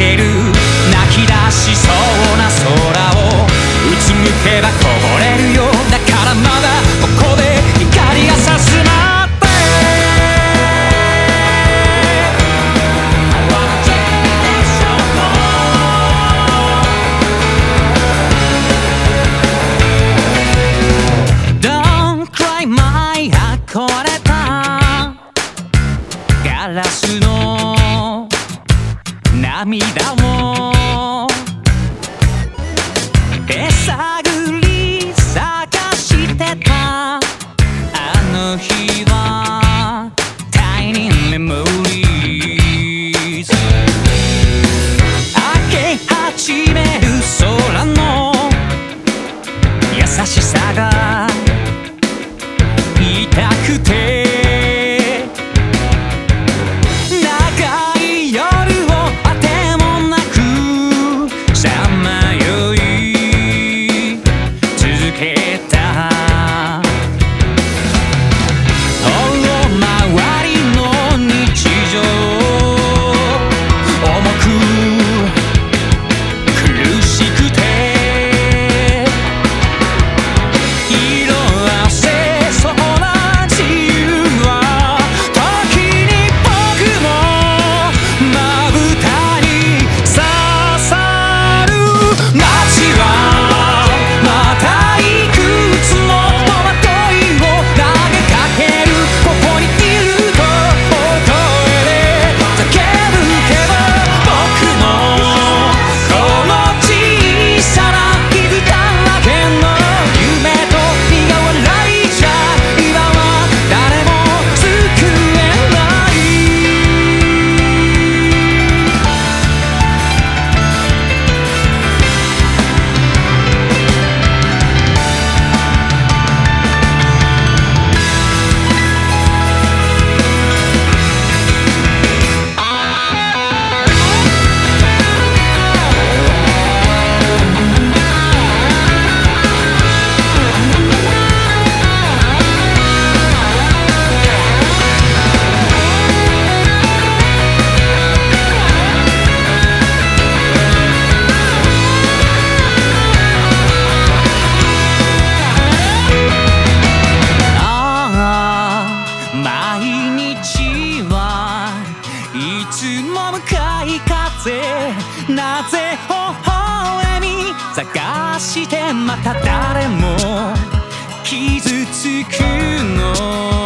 ける。泣き出しそうな空をうつむけばこぼれるよだからまだここで怒りがさすまって「Don't cry my 憧れたガラスの」me dá um. かい風なぜ微笑み探してまた誰も傷つくの？